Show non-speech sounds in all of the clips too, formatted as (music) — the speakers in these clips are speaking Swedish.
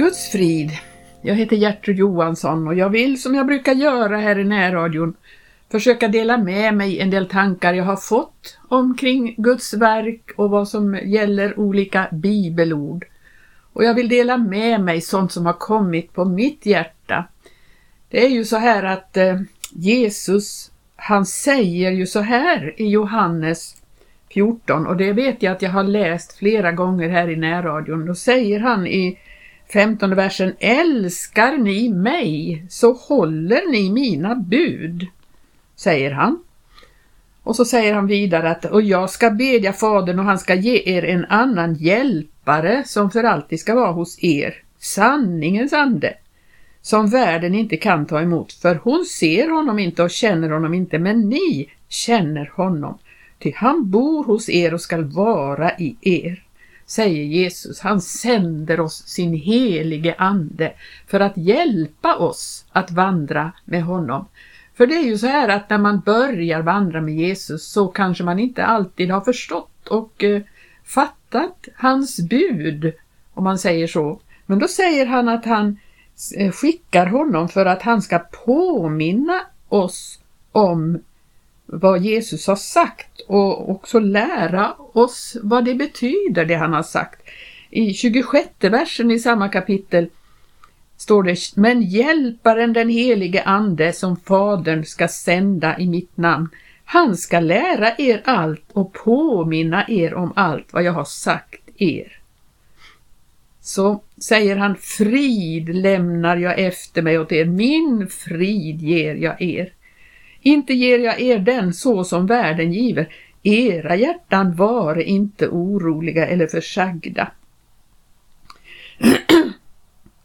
Guds frid. Jag heter Gertrud Johansson och jag vill som jag brukar göra här i närradion försöka dela med mig en del tankar jag har fått omkring Guds verk och vad som gäller olika bibelord. Och jag vill dela med mig sånt som har kommit på mitt hjärta. Det är ju så här att eh, Jesus, han säger ju så här i Johannes 14 och det vet jag att jag har läst flera gånger här i närradion. Då säger han i 15 versen. Älskar ni mig så håller ni mina bud, säger han. Och så säger han vidare att och jag ska bedja Fadern och han ska ge er en annan hjälpare som för alltid ska vara hos er, sanningens ande, som världen inte kan ta emot, för hon ser honom inte och känner honom inte, men ni känner honom, ty han bor hos er och skall vara i er säger Jesus. Han sänder oss sin helige ande för att hjälpa oss att vandra med honom. För det är ju så här att när man börjar vandra med Jesus så kanske man inte alltid har förstått och eh, fattat hans bud, om man säger så. Men då säger han att han eh, skickar honom för att han ska påminna oss om vad Jesus har sagt och också lära oss vad det betyder det han har sagt. I 26 versen i samma kapitel står det Men hjälparen den helige ande som Fadern ska sända i mitt namn han ska lära er allt och påminna er om allt vad jag har sagt er. Så säger han frid lämnar jag efter mig åt er, min frid ger jag er. Inte ger jag er den så som världen giver. Era hjärtan vare inte oroliga eller försagda. (clears throat)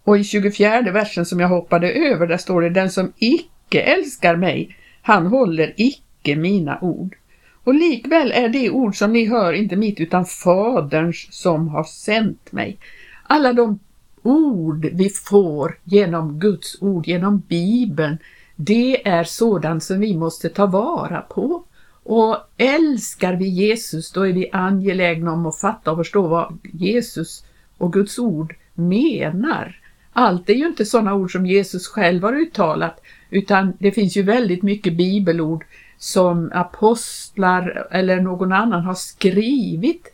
Och i 24 versen som jag hoppade över, där står det den som icke älskar mig, han håller icke mina ord. Och likväl är det ord som ni hör inte mitt utan Faderns som har sänt mig. Alla de ord vi får genom Guds ord, genom Bibeln, det är sådant som vi måste ta vara på. Och älskar vi Jesus, då är vi angelägna om att fatta och förstå vad Jesus och Guds ord menar. Allt är ju inte sådana ord som Jesus själv har uttalat, utan det finns ju väldigt mycket bibelord som apostlar eller någon annan har skrivit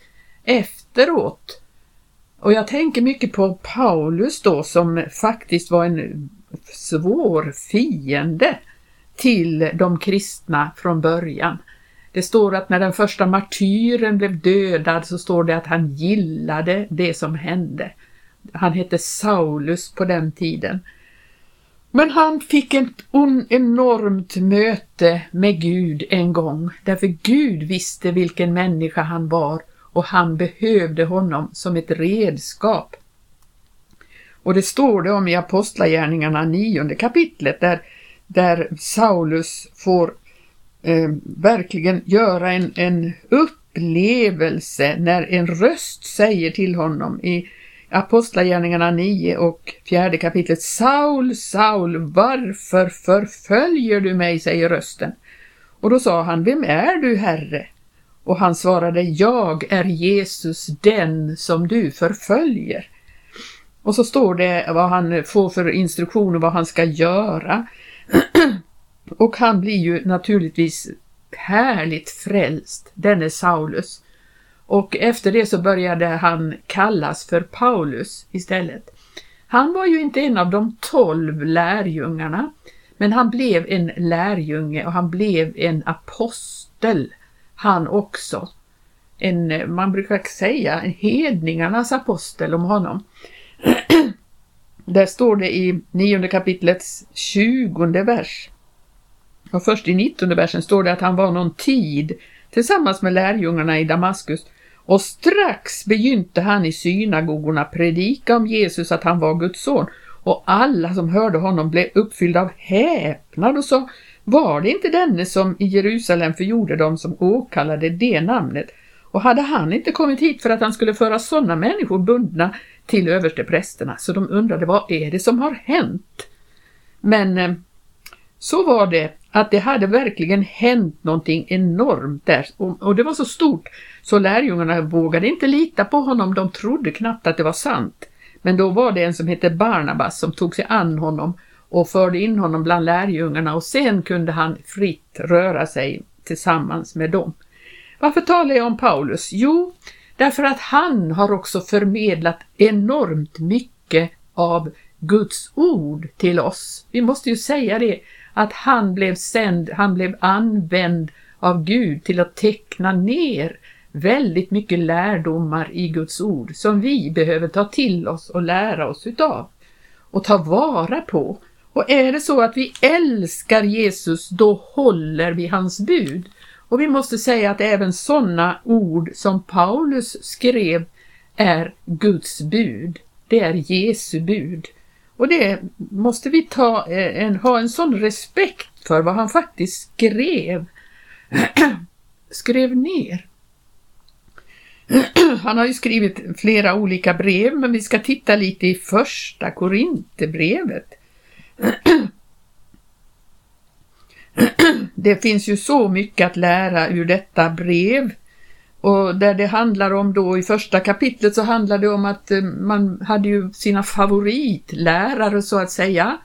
efteråt. Och jag tänker mycket på Paulus då som faktiskt var en svår fiende till de kristna från början. Det står att när den första martyren blev dödad så står det att han gillade det som hände. Han hette Saulus på den tiden. Men han fick ett enormt möte med Gud en gång, därför Gud visste vilken människa han var och han behövde honom som ett redskap och det står det om i Apostlagärningarna nionde kapitlet där, där Saulus får eh, verkligen göra en, en upplevelse när en röst säger till honom i Apostlagärningarna 9 och fjärde kapitlet Saul, Saul, varför förföljer du mig? säger rösten. Och då sa han, vem är du, Herre? Och han svarade, jag är Jesus, den som du förföljer. Och så står det vad han får för instruktioner, vad han ska göra. (clears throat) och han blir ju naturligtvis härligt frälst, denne Saulus. Och efter det så började han kallas för Paulus istället. Han var ju inte en av de tolv lärjungarna, men han blev en lärjunge och han blev en apostel, han också. En, man brukar säga en hedningarnas apostel om honom. (clears throat) Där står det i nionde kapitlets tjugonde vers. Och först i nittonde versen står det att han var någon tid tillsammans med lärjungarna i Damaskus. Och strax begynte han i synagogorna predika om Jesus att han var Guds son. Och alla som hörde honom blev uppfyllda av häpnad och sa var det inte denne som i Jerusalem förgjorde dem som åkallade det namnet? Och hade han inte kommit hit för att han skulle föra sådana människor bundna till översteprästerna så de undrade vad är det som har hänt? Men eh, så var det att det hade verkligen hänt någonting enormt där och det var så stort så lärjungarna vågade inte lita på honom, de trodde knappt att det var sant. Men då var det en som hette Barnabas som tog sig an honom och förde in honom bland lärjungarna och sen kunde han fritt röra sig tillsammans med dem. Varför talar jag om Paulus? Jo, därför att han har också förmedlat enormt mycket av Guds ord till oss. Vi måste ju säga det, att han blev sänd, han blev använd av Gud till att teckna ner väldigt mycket lärdomar i Guds ord som vi behöver ta till oss och lära oss utav och ta vara på. Och är det så att vi älskar Jesus, då håller vi hans bud. Och vi måste säga att även sådana ord som Paulus skrev är Guds bud. Det är Jesu bud. Och det måste vi ta eh, en, ha en sån respekt för vad han faktiskt skrev, (clears throat) skrev ner. (clears throat) Han har ju skrivit flera olika brev, men vi ska titta lite i första Korinthierbrevet. (clears throat) (clears throat) Det finns ju så mycket att lära ur detta brev. Och där det handlar om då i första kapitlet så handlar det om att eh, man hade ju sina favoritlärare så att säga.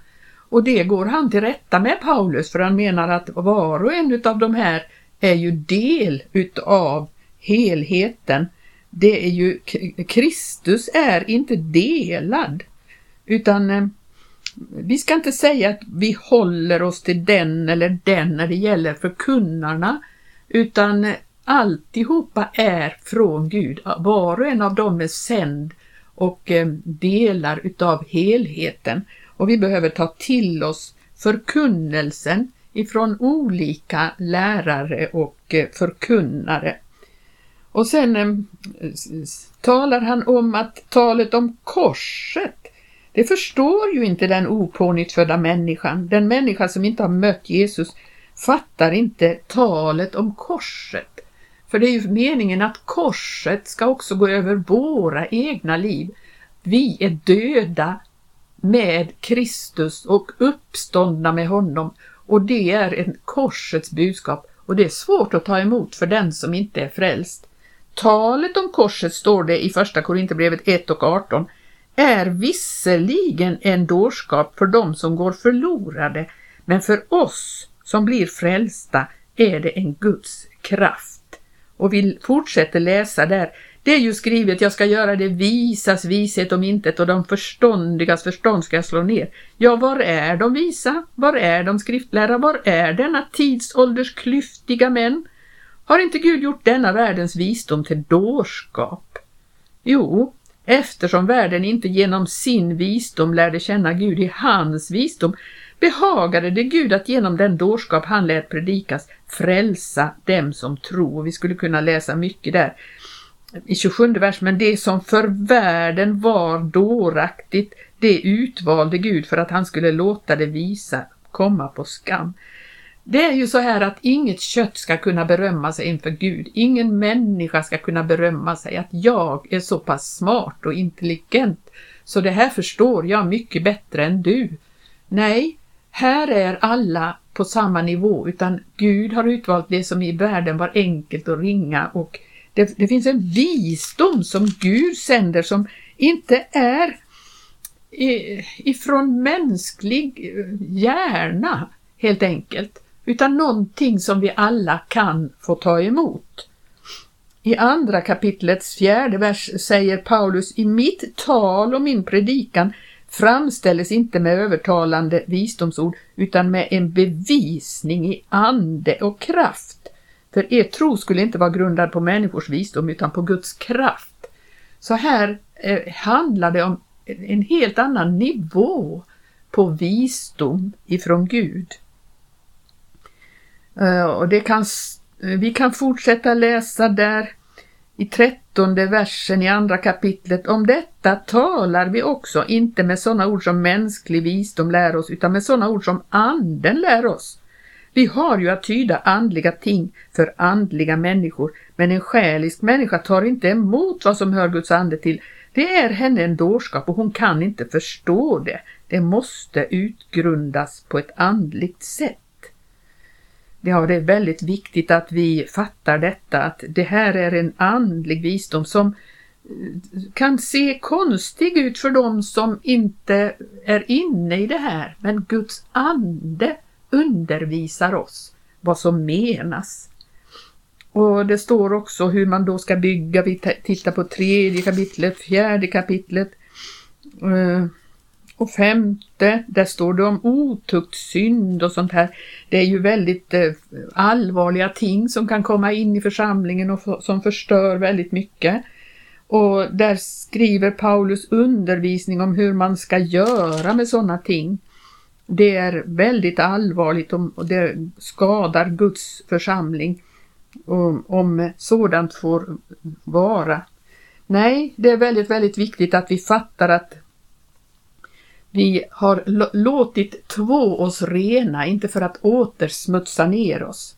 Och det går han till rätta med Paulus för han menar att var och en av de här är ju del utav helheten. Det är ju, Kristus är inte delad utan eh, vi ska inte säga att vi håller oss till den eller den när det gäller förkunnarna utan alltihopa är från Gud. Var och en av dem är sänd och eh, delar utav helheten. Och vi behöver ta till oss förkunnelsen ifrån olika lärare och eh, förkunnare. Och sen eh, talar han om att talet om korset, det förstår ju inte den opånyttfödda människan. Den människa som inte har mött Jesus fattar inte talet om korset. För det är ju meningen att korset ska också gå över våra egna liv. Vi är döda med Kristus och uppståndna med honom och det är en korsets budskap och det är svårt att ta emot för den som inte är frälst. Talet om korset står det i första Korinthierbrevet 1 och 18 är visserligen en dårskap för dem som går förlorade men för oss som blir frälsta är det en Guds kraft. Och vi fortsätter läsa där. Det är ju skrivet, jag ska göra det visas vishet om intet och de förståndigas förstånd ska jag slå ner. Ja, var är de visa? Var är de skriftlärda? Var är denna tidsålders klyftiga män? Har inte Gud gjort denna världens visdom till dårskap? Jo, eftersom världen inte genom sin visdom lärde känna Gud i hans visdom behagade det Gud att genom den dårskap han lät predikas frälsa dem som tror. Vi skulle kunna läsa mycket där i 27 vers, men det som för världen var dåraktigt, det utvalde Gud för att han skulle låta det visa komma på skam. Det är ju så här att inget kött ska kunna berömma sig inför Gud. Ingen människa ska kunna berömma sig att jag är så pass smart och intelligent så det här förstår jag mycket bättre än du. Nej, här är alla på samma nivå utan Gud har utvalt det som i världen var enkelt och ringa och det, det finns en visdom som Gud sänder som inte är ifrån mänsklig eh, hjärna helt enkelt utan någonting som vi alla kan få ta emot. I andra kapitlets fjärde vers säger Paulus i mitt tal och min predikan framställes inte med övertalande visdomsord utan med en bevisning i ande och kraft. För er tro skulle inte vara grundad på människors visdom utan på Guds kraft. Så här eh, handlar det om en helt annan nivå på visdom ifrån Gud. Eh, och det kan, eh, vi kan fortsätta läsa där i trettonde versen i andra kapitlet. Om detta talar vi också, inte med sådana ord som mänsklig visdom lär oss, utan med sådana ord som anden lär oss. Vi har ju att tyda andliga ting för andliga människor, men en själisk människa tar inte emot vad som hör Guds ande till. Det är henne en dårskap och hon kan inte förstå det. Det måste utgrundas på ett andligt sätt. Ja, det är väldigt viktigt att vi fattar detta, att det här är en andlig visdom som eh, kan se konstig ut för dem som inte är inne i det här. Men Guds ande undervisar oss vad som menas. Och det står också hur man då ska bygga. Vi tittar på tredje kapitlet, fjärde kapitlet eh, och femte. Där står det om otukt, synd och sånt här. Det är ju väldigt eh, allvarliga ting som kan komma in i församlingen och som förstör väldigt mycket. Och där skriver Paulus undervisning om hur man ska göra med sådana ting. Det är väldigt allvarligt och det skadar Guds församling om sådant får vara. Nej, det är väldigt, väldigt viktigt att vi fattar att vi har låtit två oss rena, inte för att återsmutsa ner oss.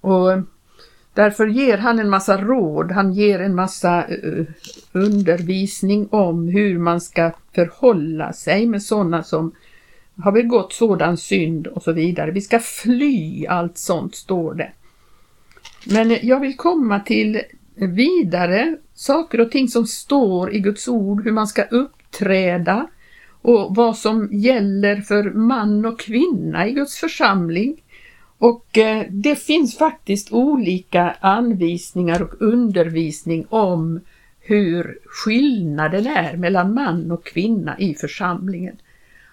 Och eh, Därför ger han en massa råd, han ger en massa eh, undervisning om hur man ska förhålla sig med sådana som har begått sådan synd och så vidare. Vi ska fly allt sånt står det. Men eh, jag vill komma till vidare saker och ting som står i Guds ord, hur man ska uppträda och vad som gäller för man och kvinna i Guds församling. Och eh, det finns faktiskt olika anvisningar och undervisning om hur skillnaden är mellan man och kvinna i församlingen.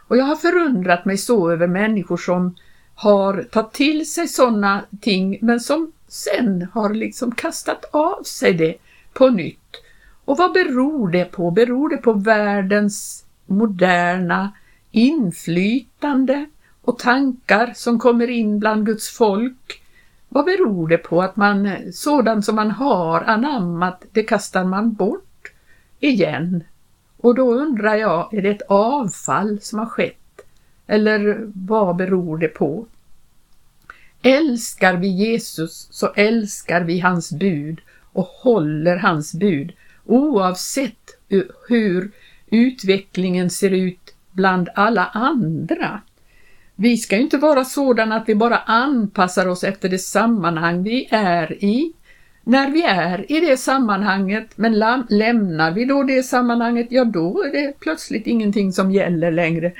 Och jag har förundrat mig så över människor som har tagit till sig sådana ting men som sen har liksom kastat av sig det på nytt. Och vad beror det på? Beror det på världens moderna inflytande och tankar som kommer in bland Guds folk? Vad beror det på att man sådant som man har anammat, det kastar man bort igen? Och då undrar jag, är det ett avfall som har skett? Eller vad beror det på? Älskar vi Jesus så älskar vi hans bud och håller hans bud oavsett hur utvecklingen ser ut bland alla andra. Vi ska inte vara sådana att vi bara anpassar oss efter det sammanhang vi är i. När vi är i det sammanhanget, men lämnar vi då det sammanhanget, ja då är det plötsligt ingenting som gäller längre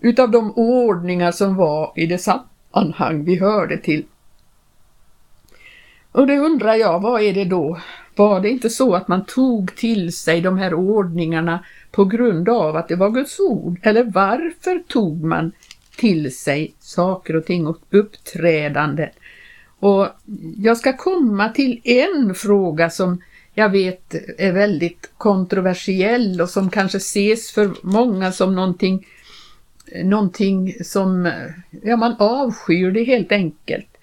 utav de ordningar som var i det sammanhang vi hörde till. Och det undrar jag, vad är det då? Var det inte så att man tog till sig de här ordningarna på grund av att det var Guds ord? Eller varför tog man till sig saker och ting och uppträdande? Och jag ska komma till en fråga som jag vet är väldigt kontroversiell och som kanske ses för många som någonting, någonting som, ja man avskyr det helt enkelt.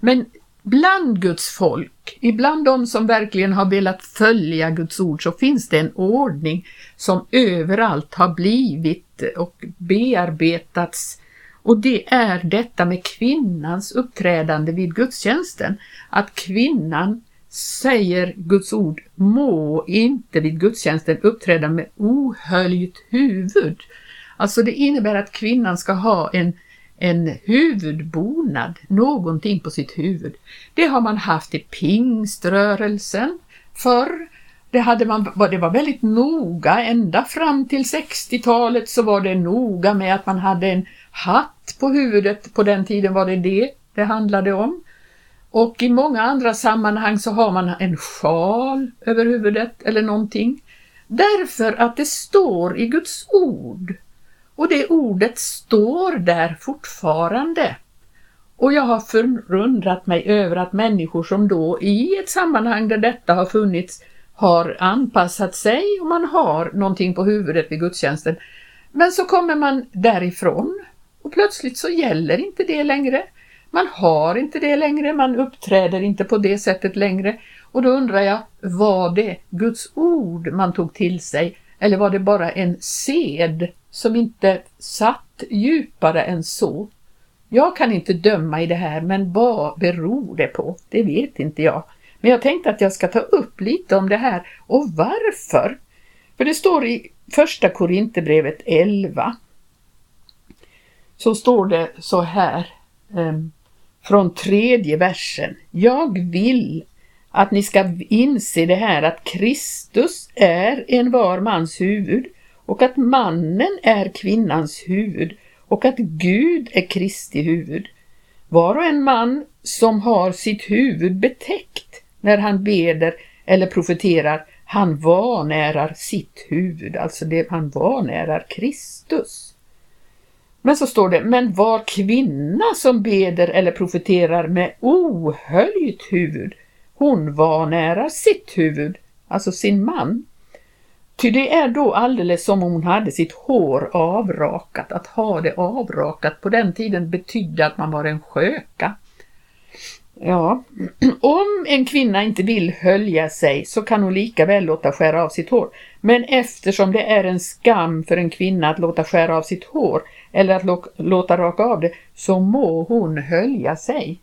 Men bland Guds folk, ibland de som verkligen har velat följa Guds ord, så finns det en ordning som överallt har blivit och bearbetats och det är detta med kvinnans uppträdande vid gudstjänsten. Att kvinnan säger Guds ord må inte vid gudstjänsten uppträda med ohöljt huvud. Alltså det innebär att kvinnan ska ha en en huvudbonad, någonting på sitt huvud. Det har man haft i pingströrelsen förr. Det, hade man, det var väldigt noga, ända fram till 60-talet så var det noga med att man hade en hatt på huvudet. På den tiden var det det det handlade om. Och i många andra sammanhang så har man en sjal över huvudet eller någonting. Därför att det står i Guds ord och det ordet står där fortfarande. Och jag har förundrat mig över att människor som då i ett sammanhang där detta har funnits har anpassat sig och man har någonting på huvudet vid gudstjänsten. Men så kommer man därifrån och plötsligt så gäller inte det längre. Man har inte det längre, man uppträder inte på det sättet längre. Och då undrar jag, var det Guds ord man tog till sig eller var det bara en sed som inte satt djupare än så. Jag kan inte döma i det här, men vad beror det på? Det vet inte jag. Men jag tänkte att jag ska ta upp lite om det här och varför. För det står i första Korinthierbrevet 11. Så står det så här um, från tredje versen. Jag vill att ni ska inse det här att Kristus är en var mans huvud och att mannen är kvinnans huvud och att Gud är Kristi huvud. Var och en man som har sitt huvud betäckt när han beder eller profeterar, han vanärar sitt huvud, alltså det han vanärar Kristus. Men så står det, men var kvinna som beder eller profeterar med ohöljt huvud, hon var nära sitt huvud, alltså sin man. Ty det är då alldeles som om hon hade sitt hår avrakat. Att ha det avrakat på den tiden betydde att man var en sköka. Ja, (clears throat) om en kvinna inte vill hölja sig så kan hon lika väl låta skära av sitt hår. Men eftersom det är en skam för en kvinna att låta skära av sitt hår eller att låta raka av det så må hon hölja sig.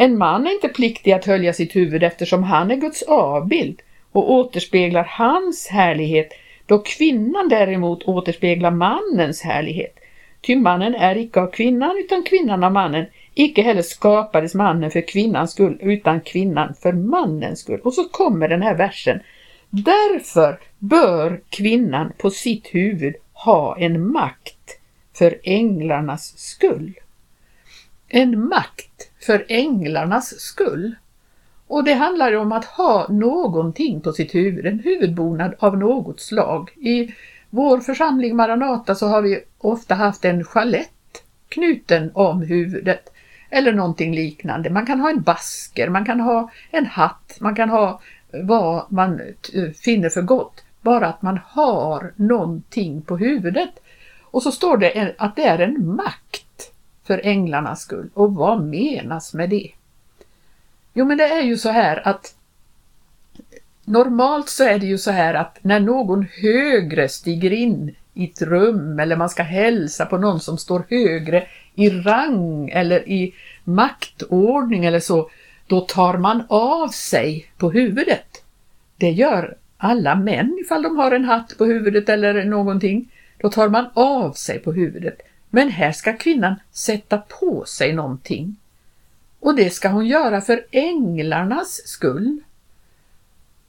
En man är inte pliktig att hölja sitt huvud eftersom han är Guds avbild och återspeglar hans härlighet, då kvinnan däremot återspeglar mannens härlighet. Ty mannen är icke av kvinnan utan kvinnan av mannen. Icke heller skapades mannen för kvinnans skull utan kvinnan för mannens skull. Och så kommer den här versen. Därför bör kvinnan på sitt huvud ha en makt för änglarnas skull. En makt för änglarnas skull. Och det handlar om att ha någonting på sitt huvud, en huvudbonad av något slag. I vår församling Maranata så har vi ofta haft en chalett knuten om huvudet eller någonting liknande. Man kan ha en basker, man kan ha en hatt, man kan ha vad man finner för gott. Bara att man har någonting på huvudet. Och så står det att det är en makt för änglarnas skull. Och vad menas med det? Jo, men det är ju så här att normalt så är det ju så här att när någon högre stiger in i ett rum eller man ska hälsa på någon som står högre i rang eller i maktordning eller så, då tar man av sig på huvudet. Det gör alla män ifall de har en hatt på huvudet eller någonting. Då tar man av sig på huvudet. Men här ska kvinnan sätta på sig någonting. Och det ska hon göra för änglarnas skull.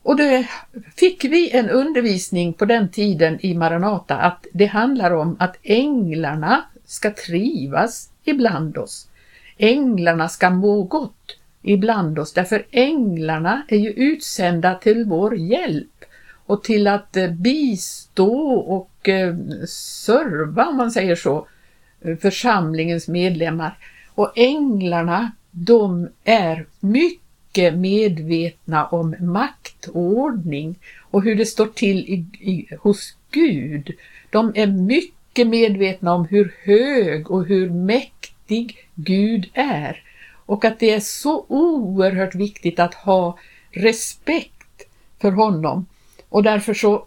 Och det fick vi en undervisning på den tiden i Maranata att det handlar om att änglarna ska trivas ibland oss. Änglarna ska må gott ibland oss därför änglarna är ju utsända till vår hjälp och till att eh, bistå och eh, serva om man säger så Eh, församlingens medlemmar. Och änglarna de är mycket medvetna om maktordning och hur det står till i, i, hos Gud. De är mycket medvetna om hur hög och hur mäktig Gud är och att det är så oerhört viktigt att ha respekt för honom och därför så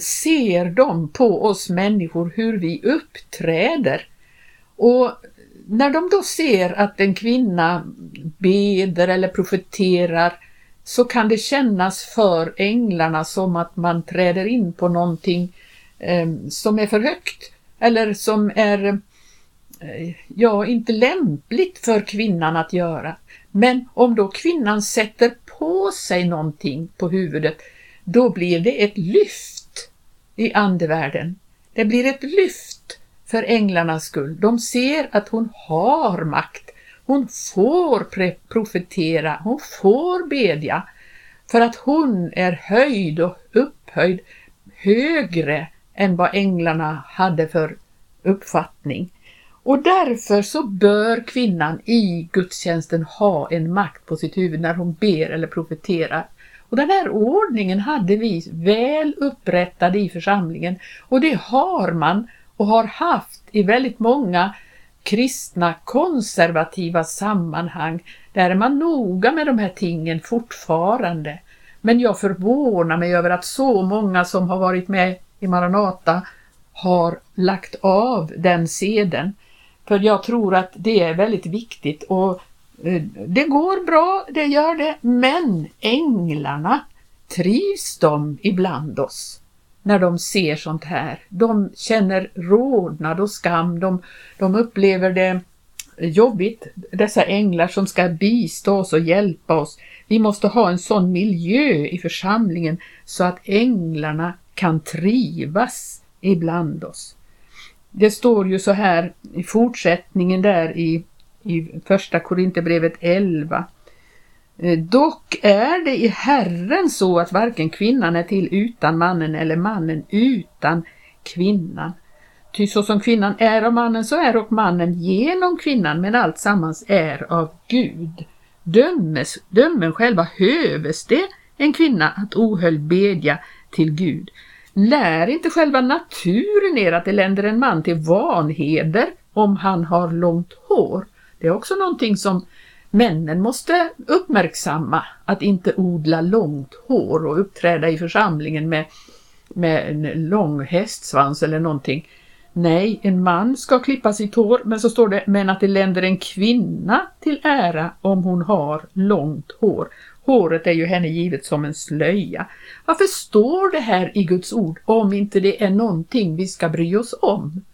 ser de på oss människor hur vi uppträder. Och när de då ser att en kvinna beder eller profeterar så kan det kännas för änglarna som att man träder in på någonting eh, som är för högt eller som är eh, ja, inte lämpligt för kvinnan att göra. Men om då kvinnan sätter på sig någonting på huvudet, då blir det ett lyft i andevärlden. Det blir ett lyft för änglarnas skull. De ser att hon har makt. Hon får profetera, hon får bedja för att hon är höjd och upphöjd högre än vad änglarna hade för uppfattning. Och därför så bör kvinnan i gudstjänsten ha en makt på sitt huvud när hon ber eller profeterar. Och den här ordningen hade vi väl upprättad i församlingen och det har man och har haft i väldigt många kristna konservativa sammanhang. Där är man noga med de här tingen fortfarande. Men jag förvånar mig över att så många som har varit med i Maranata har lagt av den seden. För jag tror att det är väldigt viktigt och eh, det går bra, det gör det, men änglarna, trivs de ibland oss? När de ser sånt här. De känner rodnad och skam, de, de upplever det jobbigt, dessa änglar som ska bistå oss och hjälpa oss. Vi måste ha en sån miljö i församlingen så att änglarna kan trivas ibland oss. Det står ju så här i fortsättningen där i, i första Korinthierbrevet 11. Eh, dock är det i Herren så att varken kvinnan är till utan mannen eller mannen utan kvinnan. Ty så som kvinnan är av mannen så är och mannen genom kvinnan men allt sammans är av Gud. Dömes, dömen själva höves det en kvinna att ohöll bedja till Gud. Lär inte själva naturen er att det länder en man till vanheder om han har långt hår? Det är också någonting som männen måste uppmärksamma, att inte odla långt hår och uppträda i församlingen med, med en lång hästsvans eller någonting. Nej, en man ska klippa sitt hår, men så står det, men att det länder en kvinna till ära om hon har långt hår. Håret är ju henne givet som en slöja. Varför står det här i Guds ord om inte det är någonting vi ska bry oss om?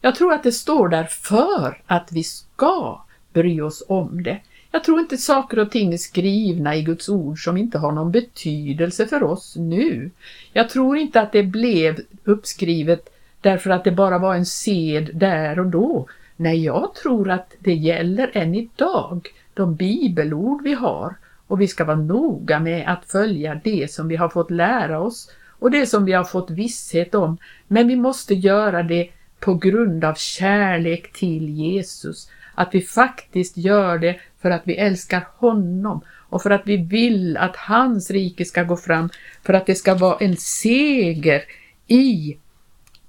Jag tror att det står där för att vi ska bry oss om det. Jag tror inte saker och ting är skrivna i Guds ord som inte har någon betydelse för oss nu. Jag tror inte att det blev uppskrivet därför att det bara var en sed där och då. Nej, jag tror att det gäller än idag, de bibelord vi har. Och vi ska vara noga med att följa det som vi har fått lära oss och det som vi har fått visshet om. Men vi måste göra det på grund av kärlek till Jesus. Att vi faktiskt gör det för att vi älskar honom och för att vi vill att hans rike ska gå fram, för att det ska vara en seger i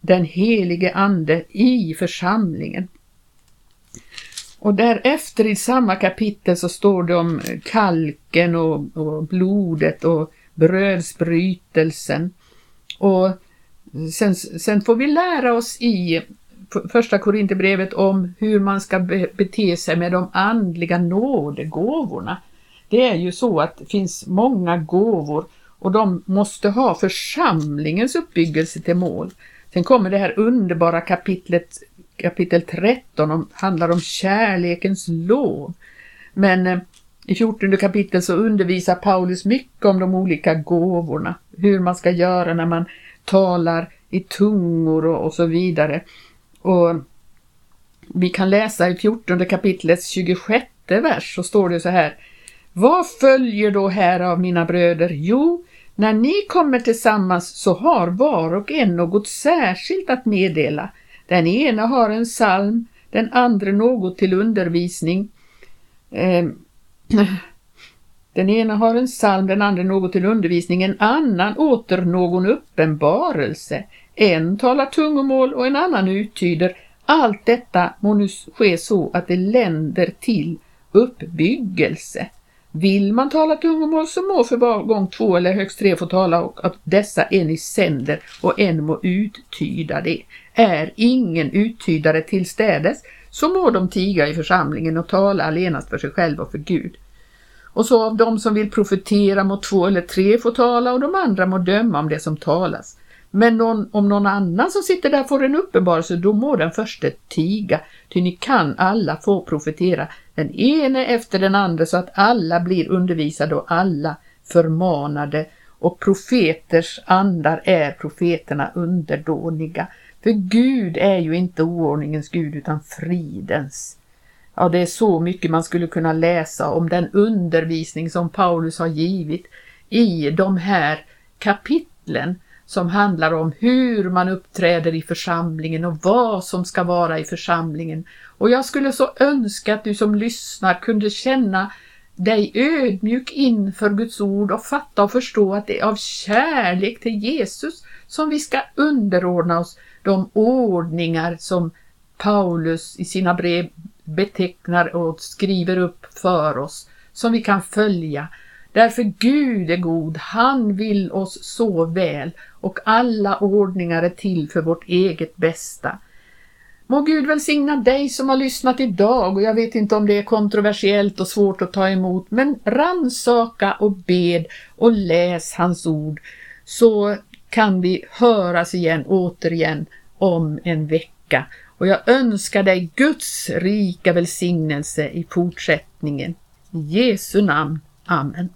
den helige ande i församlingen. Och därefter i samma kapitel så står det om kalken och, och blodet och brödsbrytelsen. Och sen, sen får vi lära oss i första Korinthierbrevet om hur man ska bete sig med de andliga nådegåvorna. Det är ju så att det finns många gåvor och de måste ha församlingens uppbyggelse till mål. Sen kommer det här underbara kapitlet, kapitel 13, om, handlar om kärlekens lov. Men eh, i 14 kapitel så undervisar Paulus mycket om de olika gåvorna, hur man ska göra när man talar i tungor och, och så vidare. Och vi kan läsa i 14 kapitlets 26 vers så står det så här. Vad följer då här av mina bröder? Jo, när ni kommer tillsammans så har var och en något särskilt att meddela. Den ena har en psalm, den andra något till undervisning. Ehm, (clears throat) den ena har en psalm, den andra något till undervisning, en annan åter någon uppenbarelse. En talar tungomål och en annan uttyder. Allt detta må nu ske så att det länder till uppbyggelse. Vill man tala tungomål så må för var gång två eller högst tre få tala och att dessa en i sänder och en må uttyda det. Är ingen uttydare tillstädes så må de tiga i församlingen och tala allenast för sig själva och för Gud. Och så av dem som vill profetera må två eller tre få tala och de andra må döma om det som talas. Men någon, om någon annan som sitter där får en uppenbarelse, då må den första tiga, ty ni kan alla få profetera, den ene efter den andra så att alla blir undervisade och alla förmanade och profeters andar är profeterna underdåniga. För Gud är ju inte oordningens Gud utan fridens. Ja, det är så mycket man skulle kunna läsa om den undervisning som Paulus har givit i de här kapitlen som handlar om hur man uppträder i församlingen och vad som ska vara i församlingen. Och jag skulle så önska att du som lyssnar kunde känna dig ödmjuk inför Guds ord och fatta och förstå att det är av kärlek till Jesus som vi ska underordna oss de ordningar som Paulus i sina brev betecknar och skriver upp för oss, som vi kan följa Därför Gud är god, han vill oss så väl och alla ordningar är till för vårt eget bästa. Må Gud välsigna dig som har lyssnat idag och jag vet inte om det är kontroversiellt och svårt att ta emot men ransaka och bed och läs hans ord så kan vi höras igen återigen om en vecka. Och jag önskar dig Guds rika välsignelse i fortsättningen. I Jesu namn. Amen.